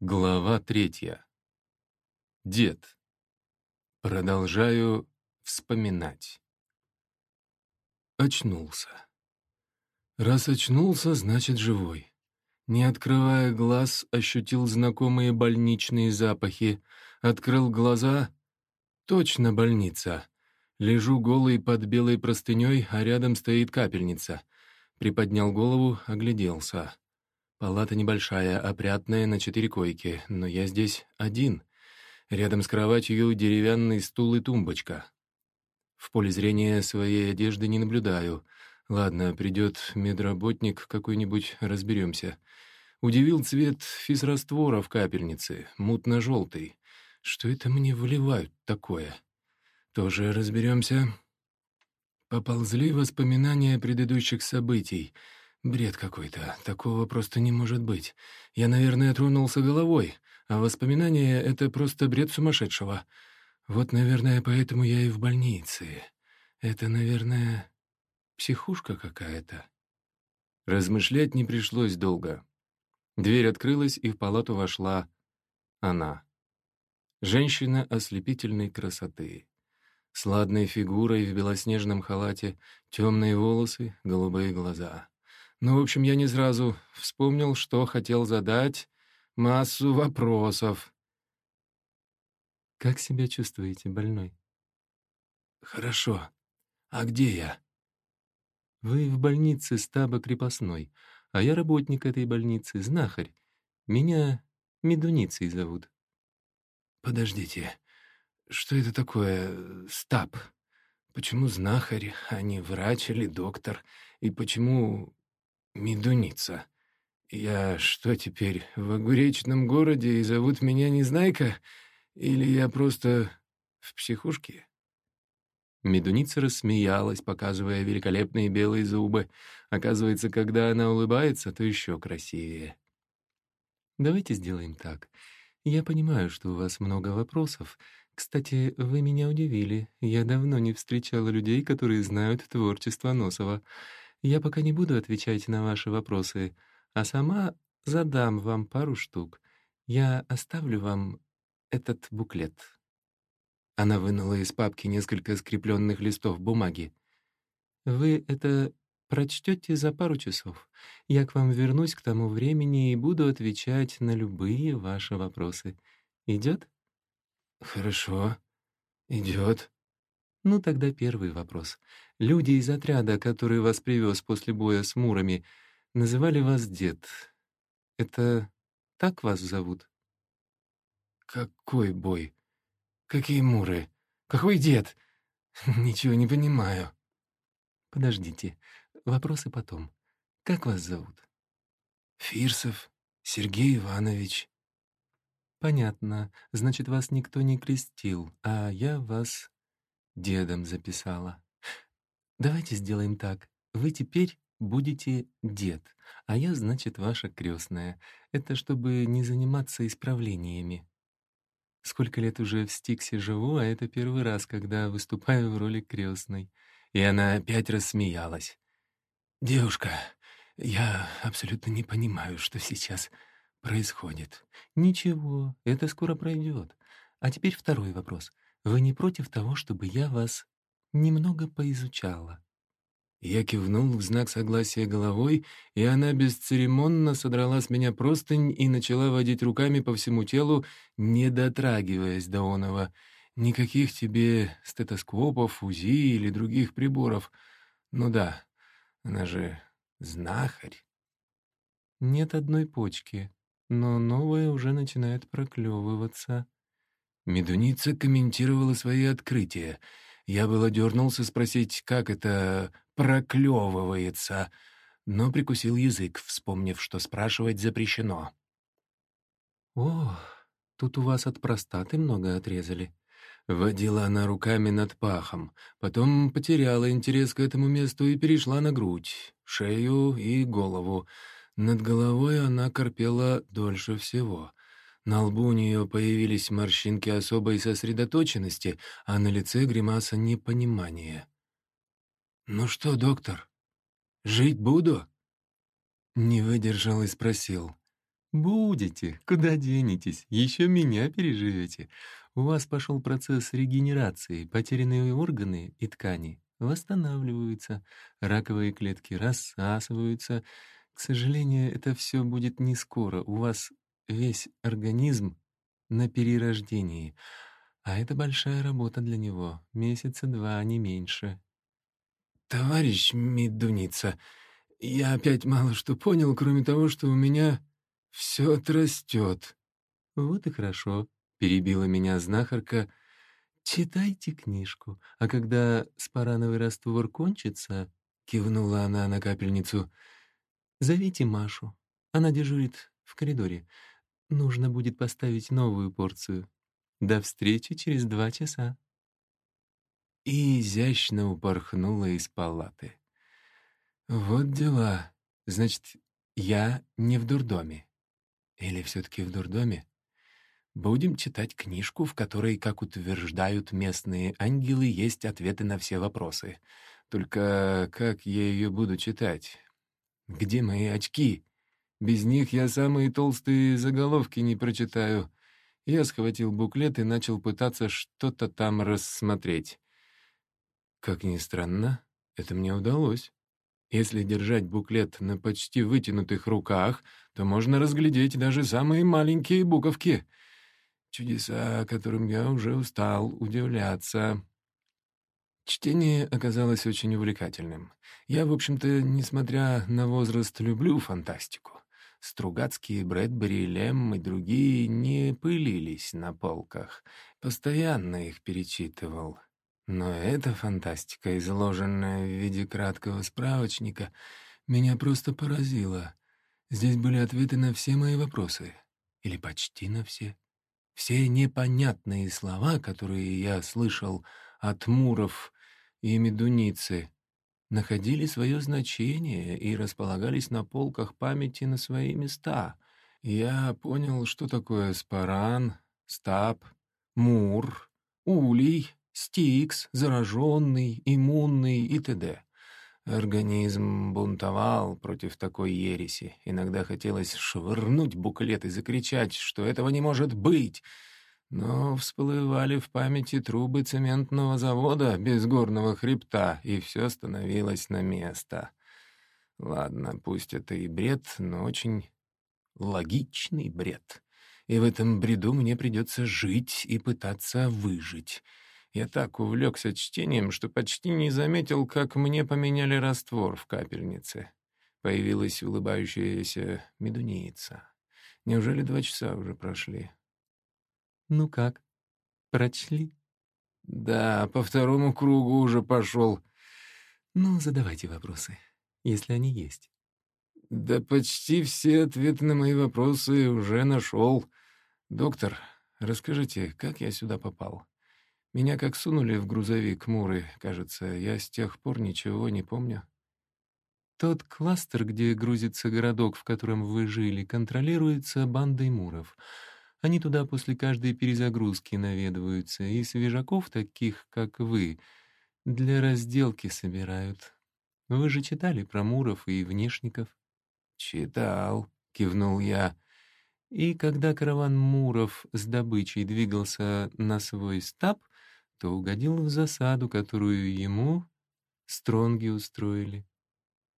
Глава третья. Дед. Продолжаю вспоминать. Очнулся. Раз очнулся, значит живой. Не открывая глаз, ощутил знакомые больничные запахи. Открыл глаза — точно больница. Лежу голый под белой простыней, а рядом стоит капельница. Приподнял голову, огляделся. Палата небольшая, опрятная, на четыре койки, но я здесь один. Рядом с кроватью деревянный стул и тумбочка. В поле зрения своей одежды не наблюдаю. Ладно, придет медработник какой-нибудь, разберемся. Удивил цвет физраствора в капельнице, мутно-желтый. Что это мне выливают такое? Тоже разберемся. Поползли воспоминания предыдущих событий — Бред какой-то. Такого просто не может быть. Я, наверное, тронулся головой, а воспоминания — это просто бред сумасшедшего. Вот, наверное, поэтому я и в больнице. Это, наверное, психушка какая-то. Размышлять не пришлось долго. Дверь открылась, и в палату вошла она. Женщина ослепительной красоты. С ладной фигурой в белоснежном халате, темные волосы, голубые глаза. Ну, в общем, я не сразу вспомнил, что хотел задать массу вопросов. «Как себя чувствуете, больной?» «Хорошо. А где я?» «Вы в больнице стаба крепостной, а я работник этой больницы, знахарь. Меня Медуницей зовут». «Подождите, что это такое стаб? Почему знахарь, а не врач или доктор? И почему Медуница. Я что теперь, в огуречном городе и зовут меня Незнайка? Или я просто в психушке?» Медуница рассмеялась, показывая великолепные белые зубы. Оказывается, когда она улыбается, то еще красивее. «Давайте сделаем так. Я понимаю, что у вас много вопросов. Кстати, вы меня удивили. Я давно не встречала людей, которые знают творчество Носова. Я пока не буду отвечать на ваши вопросы, а сама задам вам пару штук. Я оставлю вам этот буклет». Она вынула из папки несколько скрепленных листов бумаги. «Вы это прочтете за пару часов. Я к вам вернусь к тому времени и буду отвечать на любые ваши вопросы. Идет?» «Хорошо, идет», ну, тогда первый вопрос. Люди из отряда, который вас привез после боя с мурами, называли вас дед. Это так вас зовут? Какой бой? Какие муры? Какой дед? Ничего не понимаю. Подождите, вопросы потом. Как вас зовут? Фирсов Сергей Иванович. Понятно. Значит, вас никто не крестил, а я вас дедом записала. Давайте сделаем так. Вы теперь будете дед, а я, значит, ваша крестная. Это чтобы не заниматься исправлениями. Сколько лет уже в Стиксе живу, а это первый раз, когда выступаю в роли крестной. И она опять рассмеялась. «Девушка, я абсолютно не понимаю, что сейчас происходит. Ничего, это скоро пройдет. А теперь второй вопрос. Вы не против того, чтобы я вас немного поизучала?» Я кивнул в знак согласия головой, и она бесцеремонно содрала с меня простынь и начала водить руками по всему телу, не дотрагиваясь до оного. Никаких тебе стетоскопов, УЗИ или других приборов. Ну да, она же знахарь. Нет одной почки, но новая уже начинает проклевываться. Медуница комментировала свои открытия. Я было дернулся спросить, как это проклевывается, но прикусил язык, вспомнив, что спрашивать запрещено. «О, тут у вас от простаты много отрезали». Водила она руками над пахом, потом потеряла интерес к этому месту и перешла на грудь, шею и голову. Над головой она корпела дольше всего. На лбу у нее появились морщинки особой сосредоточенности, а на лице гримаса непонимания. «Ну что, доктор, жить буду?» Не выдержал и спросил. «Будете, куда денетесь, еще меня переживете. У вас пошел процесс регенерации, потерянные органы и ткани восстанавливаются, раковые клетки рассасываются. К сожалению, это все будет не скоро. У вас весь организм на перерождении, а это большая работа для него, месяца два, не меньше. «Товарищ Медуница, я опять мало что понял, кроме того, что у меня все отрастет». «Вот и хорошо», — перебила меня знахарка. «Читайте книжку, а когда спарановый раствор кончится...» — кивнула она на капельницу. «Зовите Машу. Она дежурит в коридоре. Нужно будет поставить новую порцию. До встречи через два часа». И изящно упорхнула из палаты. Вот дела. Значит, я не в дурдоме. Или все-таки в дурдоме? Будем читать книжку, в которой, как утверждают местные ангелы, есть ответы на все вопросы. Только как я ее буду читать? Где мои очки? Без них я самые толстые заголовки не прочитаю. Я схватил буклет и начал пытаться что-то там рассмотреть. Как ни странно, это мне удалось. Если держать буклет на почти вытянутых руках, то можно разглядеть даже самые маленькие буковки. Чудеса, которым я уже устал удивляться. Чтение оказалось очень увлекательным. Я, в общем-то, несмотря на возраст, люблю фантастику. Стругацкие, Брэдбери, Лем и другие не пылились на полках. Постоянно их перечитывал. Но эта фантастика, изложенная в виде краткого справочника, меня просто поразила. Здесь были ответы на все мои вопросы. Или почти на все. Все непонятные слова, которые я слышал от Муров и Медуницы, находили свое значение и располагались на полках памяти на свои места. Я понял, что такое спаран, стаб, мур, улей, стикс, зараженный, иммунный и т.д. Организм бунтовал против такой ереси. Иногда хотелось швырнуть буклет и закричать, что этого не может быть. Но всплывали в памяти трубы цементного завода без горного хребта, и все становилось на место. Ладно, пусть это и бред, но очень логичный бред. И в этом бреду мне придется жить и пытаться выжить. Я так увлекся чтением, что почти не заметил, как мне поменяли раствор в капельнице. Появилась улыбающаяся медуница. Неужели два часа уже прошли? «Ну как, прочли?» «Да, по второму кругу уже пошел». «Ну, задавайте вопросы, если они есть». «Да почти все ответы на мои вопросы уже нашел. Доктор, расскажите, как я сюда попал?» Меня как сунули в грузовик Муры, кажется, я с тех пор ничего не помню. Тот кластер, где грузится городок, в котором вы жили, контролируется бандой Муров. Они туда после каждой перезагрузки наведываются, и свежаков, таких как вы, для разделки собирают. Вы же читали про Муров и внешников? «Читал», — кивнул я. И когда караван Муров с добычей двигался на свой стаб, то угодил в засаду, которую ему стронги устроили.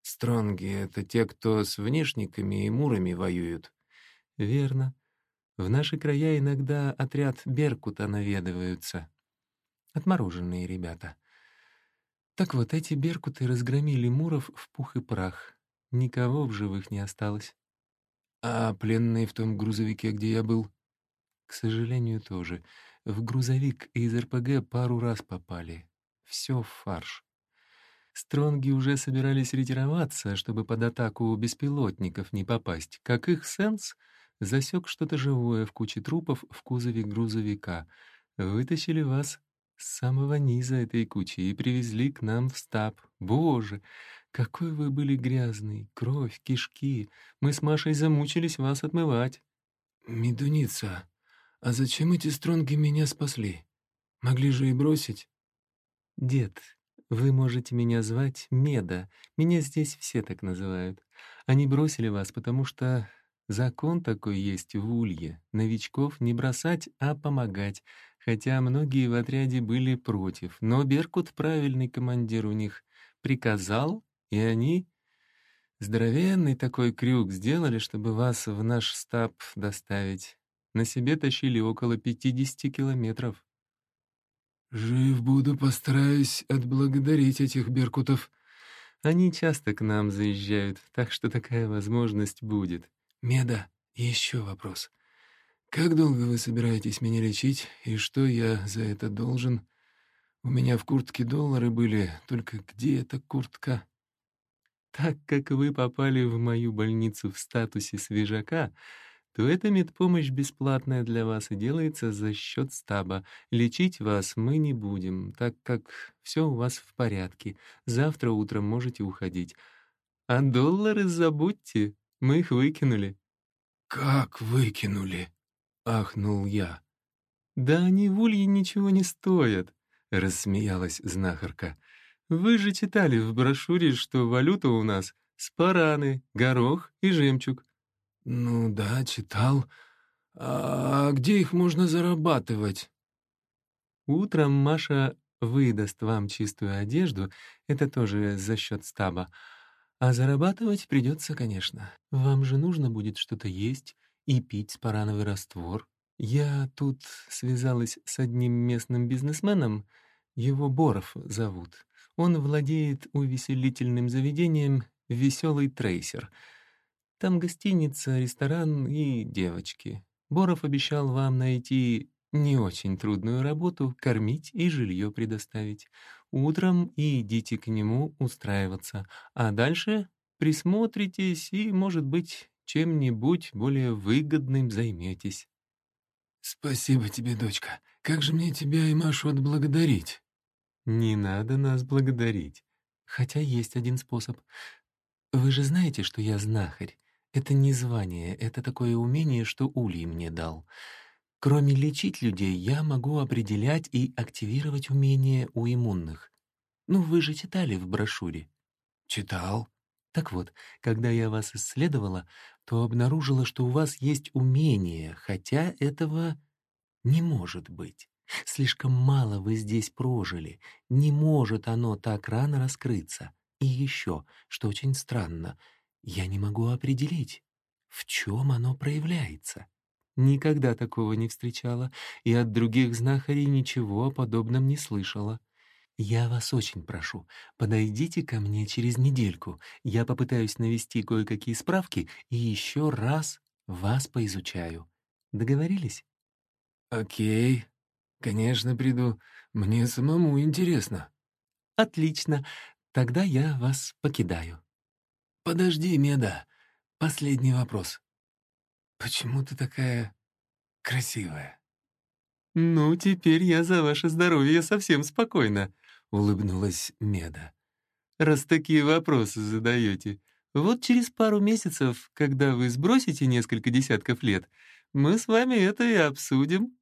Стронги — это те, кто с внешниками и мурами воюют. Верно. В наши края иногда отряд Беркута наведываются. Отмороженные ребята. Так вот, эти Беркуты разгромили муров в пух и прах. Никого в живых не осталось. А пленные в том грузовике, где я был? К сожалению, тоже. В грузовик из РПГ пару раз попали. Все в фарш. Стронги уже собирались ретироваться, чтобы под атаку беспилотников не попасть, как их сенс засек что-то живое в куче трупов в кузове грузовика. Вытащили вас с самого низа этой кучи и привезли к нам в стаб. Боже, какой вы были грязный! Кровь, кишки. Мы с Машей замучились вас отмывать. «Медуница», «А зачем эти стронги меня спасли? Могли же и бросить?» «Дед, вы можете меня звать Меда. Меня здесь все так называют. Они бросили вас, потому что Закон такой есть в Улье. Новичков не бросать, а помогать. Хотя многие в отряде были против. Но Беркут, правильный командир у них, приказал, и они здоровенный такой крюк сделали, чтобы вас в наш стаб доставить. На себе тащили около 50 километров. «Жив буду, постараюсь отблагодарить этих беркутов». Они часто к нам заезжают, так что такая возможность будет. Меда, еще вопрос. Как долго вы собираетесь меня лечить, и что я за это должен? У меня в куртке доллары были, только где эта куртка? Так как вы попали в мою больницу в статусе свежака, то эта медпомощь бесплатная для вас и делается за счет стаба. Лечить вас мы не будем, так как все у вас в порядке. Завтра утром можете уходить. А доллары забудьте, мы их выкинули». «Как выкинули?» — ахнул я. «Да они в улье ничего не стоят», — рассмеялась знахарка. «Вы же читали в брошюре, что валюта у нас — спараны, горох и жемчуг. «Ну да, читал. А где их можно зарабатывать?» Утром Маша выдаст вам чистую одежду, это тоже за счет стаба. А зарабатывать придется, конечно. Вам же нужно будет что-то есть и пить спарановый раствор. Я тут связалась с одним местным бизнесменом, его Боров зовут. Он владеет увеселительным заведением «Веселый трейсер». Там гостиница, ресторан и девочки. Боров обещал вам найти не очень трудную работу, кормить и жилье предоставить. Утром и идите к нему устраиваться, а дальше присмотритесь и, может быть, чем-нибудь более выгодным займетесь. «Спасибо тебе, дочка. Как же мне тебя и Машу отблагодарить?» «Не надо нас благодарить. Хотя есть один способ. Вы же знаете, что я знахарь. Это не звание, это такое умение, что Улей мне дал. Кроме лечить людей, я могу определять и активировать умения у иммунных. Ну, вы же читали в брошюре. Читал. Так вот, когда я вас исследовала, то обнаружила, что у вас есть умение, хотя этого не может быть. Слишком мало вы здесь прожили. Не может оно так рано раскрыться. И еще, что очень странно, я не могу определить, в чем оно проявляется. Никогда такого не встречала, и от других знахарей ничего о подобном не слышала. Я вас очень прошу, подойдите ко мне через недельку. Я попытаюсь навести кое-какие справки и еще раз вас поизучаю. Договорились? Окей, конечно, приду. Мне самому интересно. Отлично. Тогда я вас покидаю. «Подожди, Меда, последний вопрос. Почему ты такая красивая?» «Ну, теперь я за ваше здоровье совсем спокойна», — улыбнулась Меда. «Раз такие вопросы задаете, вот через пару месяцев, когда вы сбросите несколько десятков лет, мы с вами это и обсудим».